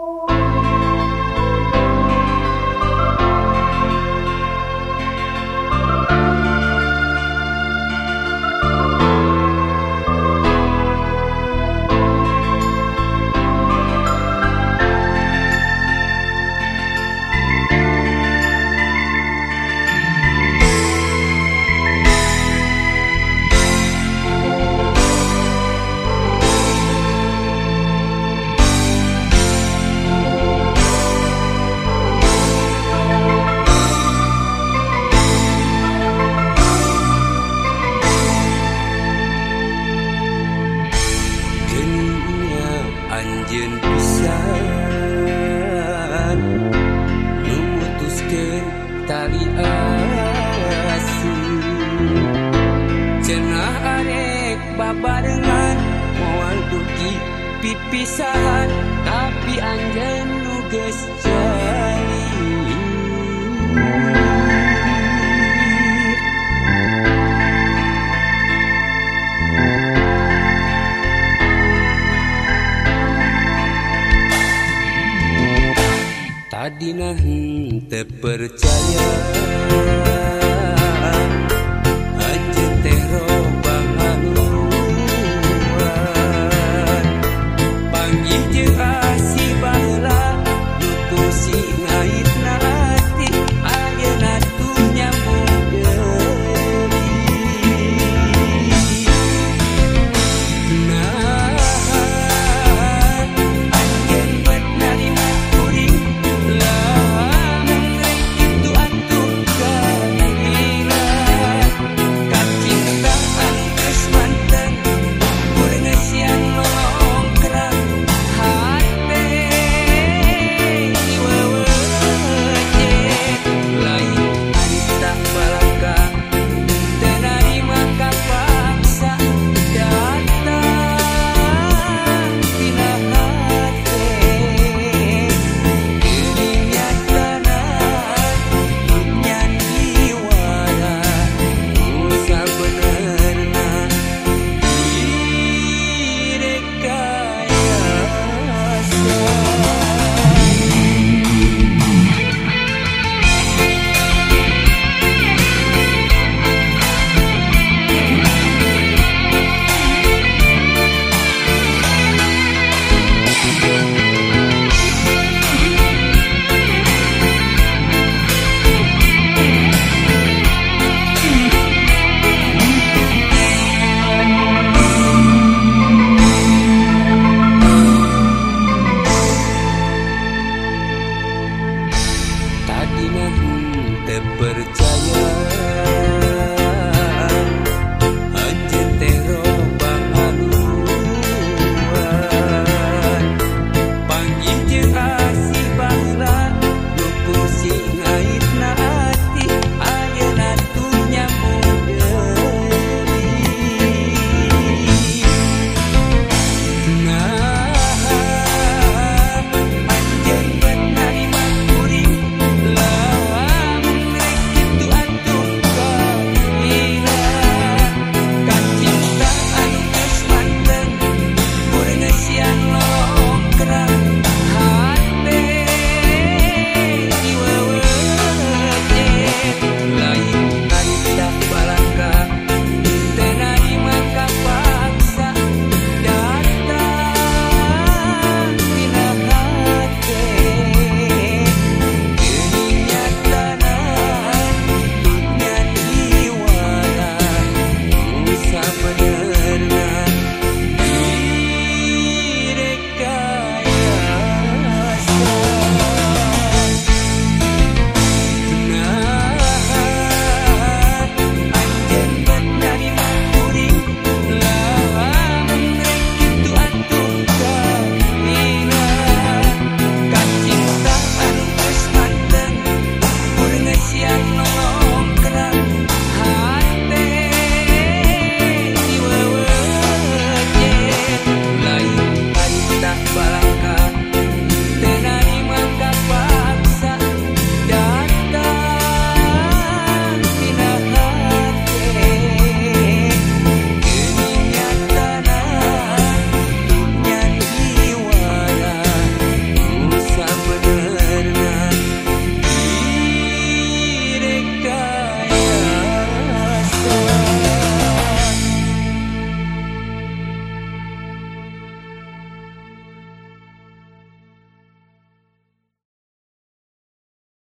Oh. tali asih cenah arek babarengan moal dugi pipisahan tapi anjen nu geus jali terpercaya. Terpercaya.